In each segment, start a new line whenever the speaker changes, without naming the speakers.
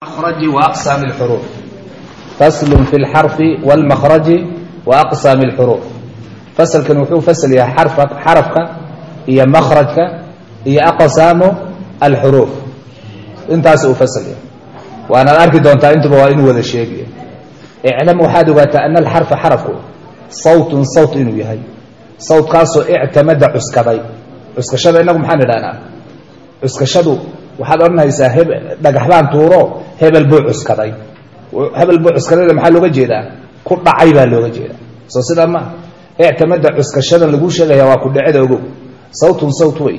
المخرج وأقسام الحروف فصل في الحرف والمخرج وأقسام الحروف فصلkan wuxuu fasl yahay xarafka iyo makrajka iyo aqsaamu alxuruuf intaas uu fasl yahay waanaad arki doontaa intuba waa inuu wada sheegaya iclam waxaad ogaataa ana alxarfa xarafku sawtun sawt inuu yahay sawtkaasoo ictamada cuskaday cuskashada inagu maxaan idhahnaa cuskashadu waxaad odhanaysaa dhagaxbaan tuuro hebel buu cuskaday. Hebel buu cuskadayda maxaa looga jeedaa? Ku dhacay baa looga jeeda soo sidaa maaha ictamada cuskashadan laguu sheegaya waa ku dhaceda ogow. Sawtun sawt wey.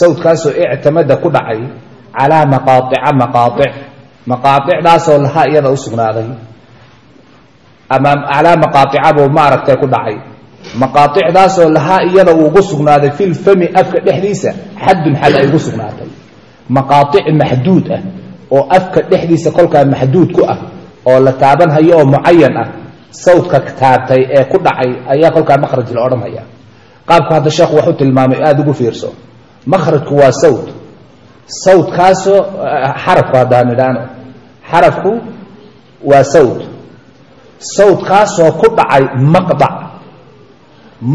Sawtkaasoo ictamada ku dhacay calaa maqaatica maqaatic. Maqaaicdaasoo lahaa iyada u sugnaaday. Ama calaa maqaaicabuu maaragtay ku dhacay. Maqaaicdaasoo lahaa iyada uu uugu sugnaaday filfami afka dhexdiisa xaddun xad ay ugu sugnaatay maqaaطic maxduud ah oo afka dhexdiisa kolkaa maxduud ku ah oo la taabanhayo oo mucayan ah sawdka taabtay ee ku dhacay ayaa kolkaa makhraj la odhanaya qaabku hadda sheekhu waxu tilmaamay aada ugu fiirso. Makhrajku waa sawt. Sawtkaasoo xarafku haddaan idhaano xarafku waa sawt. Sawtkaasoo ku dhacay maqdac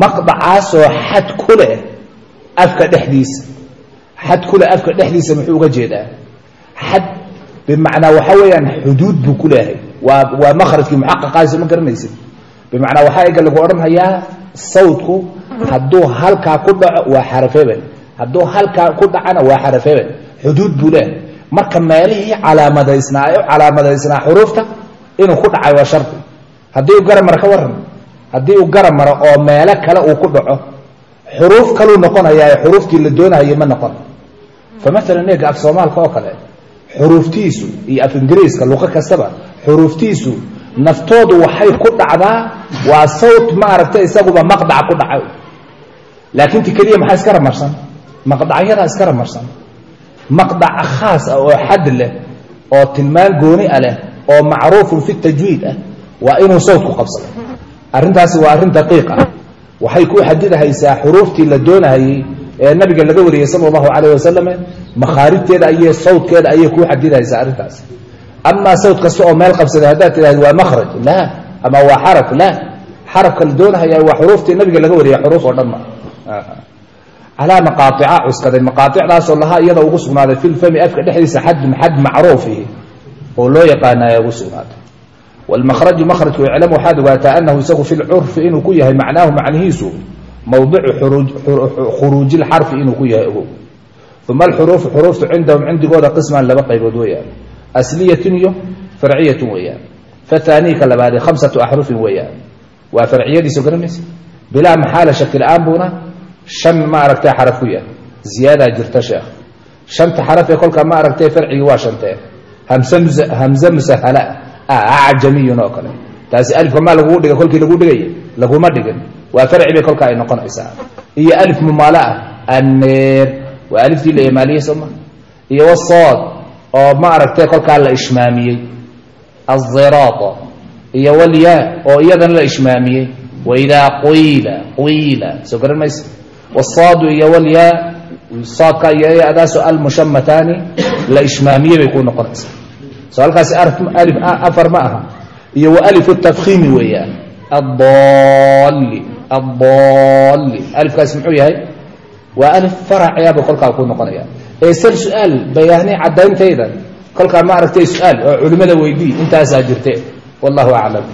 maqdacaasoo xad ku leh afka dhexdiisa xad ku leh afka dhexdiisa muxuu uga jeedaa xad bimacnaa waxaa weeyaan xuduud buu ku leeyahay waa waa makhrajkii muxaqaqaasi ma garanaysid bimacnaa waxaa ega lagu odhanhayaa sawtku hadduu halkaa ku dhaco waa xaraf hebel hadduu halkaa ku dhacana waa xaraf hebel xuduud buu leeyahay marka meelihii calaamadaysnaa ee u calaamadaysnaa xuruufta inuu ku dhacay waa shardi haddii uu garamaro ka waran haddii uu garab maro oo meelo kale uu ku dhaco xuruuf kaluu noqonayaa ee la doonahayay ma noqon fa maalan eega af soomaalka oo kale xuruuftiisu iyo af ingiriiska luqo kastaba xuruuftiisu naftoodu waxay ku dhacdaa waa sawt maaragtay isaguba maqdaca ku dhaca laakiin ti keliya maxaa iska ramarsan maqdacyadaa iska ramarsan maqdac khaas ah oo xad leh oo tilmaan gooni a leh oo macruufun fi tajwiid ah waa inuu sawtku qabsado arrintaasi waa arrin daqiiq ah waxay ku xadidahaysaa xuruuftii la doonahayey ee nabiga laga wariyey sala allahu calayh wasalam makhaarijteeda iyo sawdkeeda ayay kuu xadidahaysaa arrintaas. Amaa sawt kasta oo meel qabsaday haddaad tidhahd waa makhraj la ama waa xaraf la xarafka la doonahaya waa xuruuftii nabiga laga wariyey xuruuf oo dhan ma. Calaa maqaaطica cuskaday maqaaicdaasoo lahaa iyada ugu sugnaaday fi lfami afka dhexdiisa xadun xad macruufihi oo loo yaqaanaya ugu sugnaatay. Wlmakraju makrajku iclam waxaad ogaataa anahu isagu fi lcurfi inuu ku yahay macnaahu macnihiisu mawdicu khuruuji lxarfi inuu ku yahay ogow uma alxuruufu xuruuftu cindahum cindigooda qisman laba qaybood weeyaan asliyatun iyo farciyatun weeyaan fahaanii ka labaadee khamsatu axrufin weeyaan waa farciyadiiso garanaysa bilaa maxaala shaki la'aan buuna shan ma aragtay xaraf ku yahay ziyaadaa jirta sheekh shanta xaraf ee kolkaa ma aragtay farcigii waa shantee hamze musahala acjamiyun oo kale taasi alifka maa lagugu dhigay kolkii lagu dhigay laguma dhigin waa farci bay kolkaa ay noqonaysaa iyo ah waa aliftii la imaaliyey sooma iyo wasood oo ma aragtay kolkaa la ishmaamiyey. Aziraat iyo walyaa oo iyadana la ishmaamiyey. Waidaa qiila qiila soo garan maysa? Wasaadu iyo walyaa saadka iyo adaaso almushamataani la ishmaamiyey bay ku noqonaysaa. So halkaasi afar ma aha. Iyo wa alifu tafkiimi weeyaan. Adalli adalli alifkaasi muxuu yahay waa alif faraciaba kolkaa ku noqonaya ee sal su'aal bayaani caddayntayda kolkaa ma aragtay su'aal oo culimmada weydii intaasaa jirte wallahu aclam